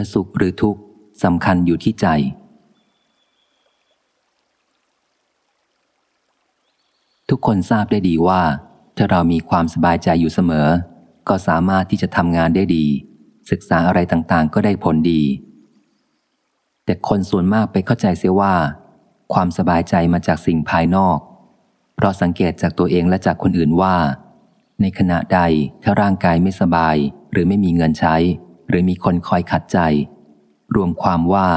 จะสุขหรือทุกข์สำคัญอยู่ที่ใจ ทุกคนทราบได้ดีว่า ถ้าเรามีความสบายใจอยู่เสมอ ก็สามารถที่จะทำงานได้ดี ศึกษาอะไรต่างๆ ก็ได้ผลดี แต่คนส่วนมากไปเข้าใจเสียว่า ความสบายใจมาจากสิ่งภายนอก เพราะสังเกตจากตัวเองและจากคนอื่นว่า ในขณะใดถ้าร่างกายไม่สบายหรือไม่มีเงินใช้ หรือมีคนคอยขัดใจ รวมความว่า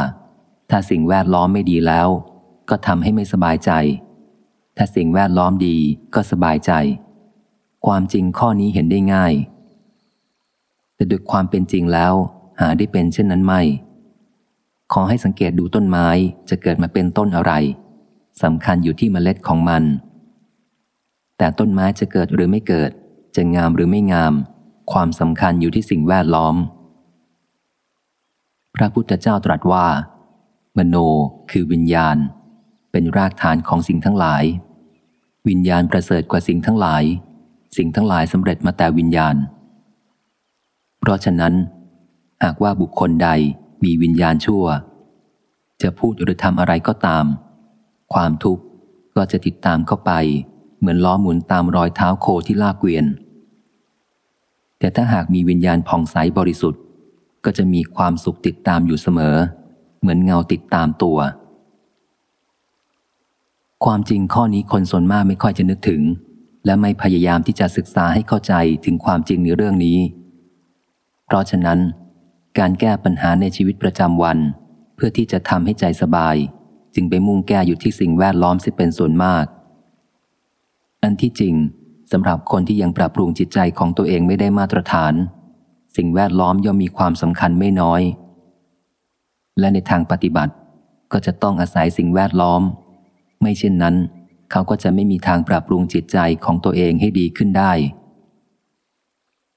ถ้าสิ่งแวดล้อมไม่ดีแล้ว ก็ทำให้ไม่สบายใจ ถ้าสิ่งแวดล้อมดีก็สบายใจ ความจริงข้อนี้เห็นได้ง่าย แต่ด้วยความเป็นจริงแล้ว หาได้เป็นเช่นนั้นไม่ ขอให้สังเกตดูต้นไม้จะเกิดมาเป็นต้นอะไรสำคัญอยู่ที่เมล็ดของมัน แต่ต้นไม้จะเกิดหรือไม่เกิด จะงามหรือไม่งาม ความสำคัญอยู่ที่สิ่งแวดล้อม พระพุทธเจ้าตรัสว่า มโนคือวิญญาณ เป็นรากฐานของสิ่งทั้งหลาย วิญญาณประเสริฐกว่าสิ่งทั้งหลาย สิ่งทั้งหลายสำเร็จมาแต่วิญญาณ เพราะฉะนั้น หากว่าบุคคลใดมีวิญญาณชั่ว จะพูดหรือทำอะไรก็ตาม ความทุกข์ก็จะติดตามเข้าไป เหมือนล้อหมุนตามรอยเท้าโคที่ลากเกวียนแต่ถ้าหากมีวิญญาณผ่องใสบริสุทธิ์ ก็จะมีความสุขติดตามอยู่เสมอ เหมือนเงาติดตามตัว ความจริงข้อนี้คนส่วนมากไม่ค่อยจะนึกถึง และไม่พยายามที่จะศึกษาให้เข้าใจถึงความจริงในเรื่องนี้ เพราะฉะนั้น การแก้ปัญหาในชีวิตประจำวัน เพื่อที่จะทำให้ใจสบาย จึงไปมุ่งแก้อยู่ที่สิ่งแวดล้อมที่เป็นส่วนมาก อันที่จริงสำหรับคนที่ยังปรับปรุงจิตใจของตัวเองไม่ได้มาตรฐาน สิ่งแวดล้อมย่อมมีความสำคัญไม่น้อย และในทางปฏิบัติก็จะต้องอาศัยสิ่งแวดล้อม ไม่เช่นนั้น เขาก็จะไม่มีทางปรับปรุงจิตใจของตัวเองให้ดีขึ้นได้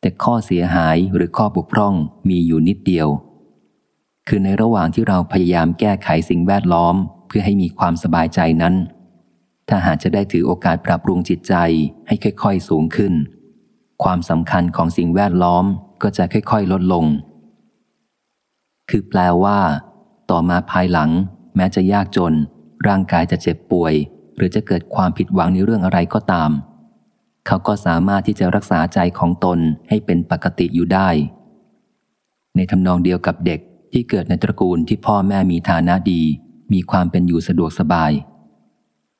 แต่ข้อเสียหายหรือข้อบกพร่องมีอยู่นิดเดียว คือในระหว่างที่เราพยายามแก้ไขสิ่งแวดล้อมเพื่อให้มีความสบายใจนั้น ถ้าหากจะได้ถือโอกาสปรับปรุงจิตใจให้ค่อย ๆ สูงขึ้น ความสำคัญของสิ่งแวดล้อม ก็จะค่อยๆ ลดลง คือแปลว่า ต่อมาภายหลัง แม้จะยากจน ร่างกายจะเจ็บป่วย หรือจะเกิดความผิดหวังในเรื่องอะไรก็ตาม เขาก็สามารถที่จะรักษาใจของตนให้เป็นปกติอยู่ได้ ในทำนองเดียวกับเด็กที่เกิดในตระกูลที่พ่อแม่มีฐานะดี มีความเป็นอยู่สะดวกสบาย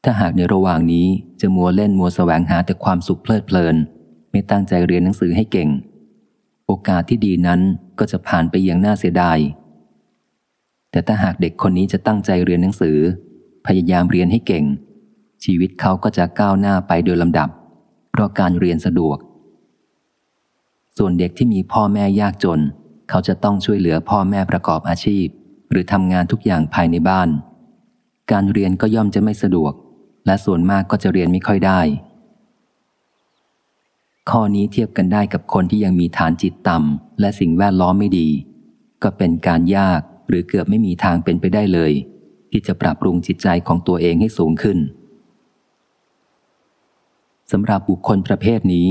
ถ้าหากในระหว่างนี้จะมัวเล่นมัวแสวงหาแต่ความสุขเพลิดเพลิน ไม่ตั้งใจเรียนหนังสือให้เก่ง โอกาสที่ดีนั้นก็จะผ่านไปอย่างน่าเสียดาย แต่ถ้าหากเด็กคนนี้จะตั้งใจเรียนหนังสือ พยายามเรียนให้เก่ง ชีวิตเขาก็จะก้าวหน้าไปโดยลำดับ เพราะการเรียนสะดวก ส่วนเด็กที่มีพ่อแม่ยากจน เขาจะต้องช่วยเหลือพ่อแม่ประกอบอาชีพ หรือทำงานทุกอย่างภายในบ้าน การเรียนก็ย่อมจะไม่สะดวก และส่วนมากก็จะเรียนไม่ค่อยได้ ข้อนี้เทียบกันได้กับคนที่ยังมีฐานจิตต่ำและสิ่งแวดล้อมไม่ดี ก็เป็นการยากหรือเกือบไม่มีทางเป็นไปได้เลย ที่จะปรับปรุงจิตใจของตัวเองให้สูงขึ้นสำหรับบุคคลประเภทนี้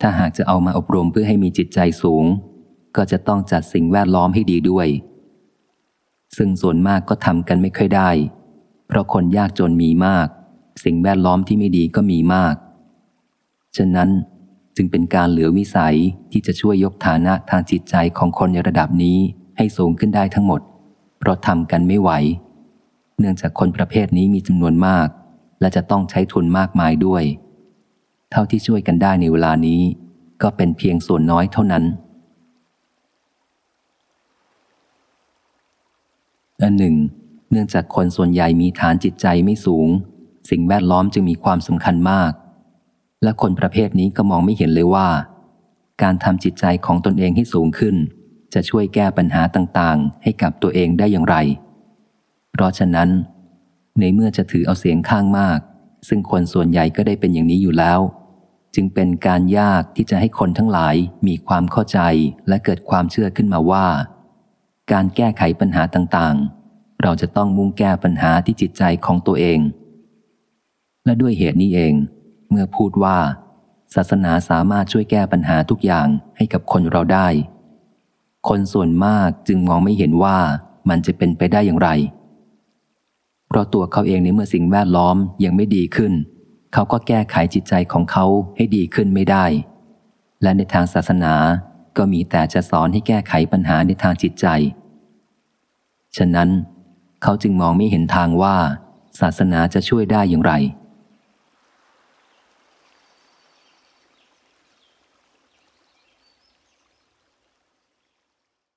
ถ้าหากจะเอามาอบรมเพื่อให้มีจิตใจสูง ก็จะต้องจัดสิ่งแวดล้อมให้ดีด้วย ซึ่งส่วนมากก็ทำกันไม่ค่อยได้ เพราะคนยากจนมีมาก สิ่งแวดล้อมที่ไม่ดีก็มีมาก ฉะนั้น จึงเป็นการเหลือวิสัยที่จะช่วยยกฐานะทางจิตใจของคนในระดับนี้ให้สูงขึ้นได้ทั้งหมด เพราะทำกันไม่ไหว เนื่องจากคนประเภทนี้มีจำนวนมาก และจะต้องใช้ทุนมากมายด้วย เท่าที่ช่วยกันได้ในเวลานี้ ก็เป็นเพียงส่วนน้อยเท่านั้นอันหนึ่ง เนื่องจากคนส่วนใหญ่มีฐานจิตใจไม่สูง สิ่งแวดล้อมจึงมีความสำคัญมาก และคนประเภทนี้ก็มองไม่เห็นเลยว่า การทำจิตใจของตนเองให้สูงขึ้น จะช่วยแก้ปัญหาต่างๆ ให้กับตัวเองได้อย่างไร เพราะฉะนั้น ในเมื่อจะถือเอาเสียงข้างมาก ซึ่งคนส่วนใหญ่ก็ได้เป็นอย่างนี้อยู่แล้ว จึงเป็นการยากที่จะให้คนทั้งหลายมีความเข้าใจและเกิดความเชื่อขึ้นมาว่า การแก้ไขปัญหาต่างๆ เราจะต้องมุ่งแก้ปัญหาที่จิตใจของตัวเอง และด้วยเหตุนี้เอง เมื่อพูดว่า ศาสนาสามารถช่วยแก้ปัญหาทุกอย่างให้กับคนเราได้ คนส่วนมากจึงมองไม่เห็นว่ามันจะเป็นไปได้อย่างไร เพราะตัวเขาเองในเมื่อสิ่งแวดล้อมยังไม่ดีขึ้น เขาก็แก้ไขจิตใจของเขาให้ดีขึ้นไม่ได้ และในทางศาสนาก็มีแต่จะสอนให้แก้ไขปัญหาในทางจิตใจ ฉะนั้น เขาจึงมองไม่เห็นทางว่า ศาสนาจะช่วยได้อย่างไร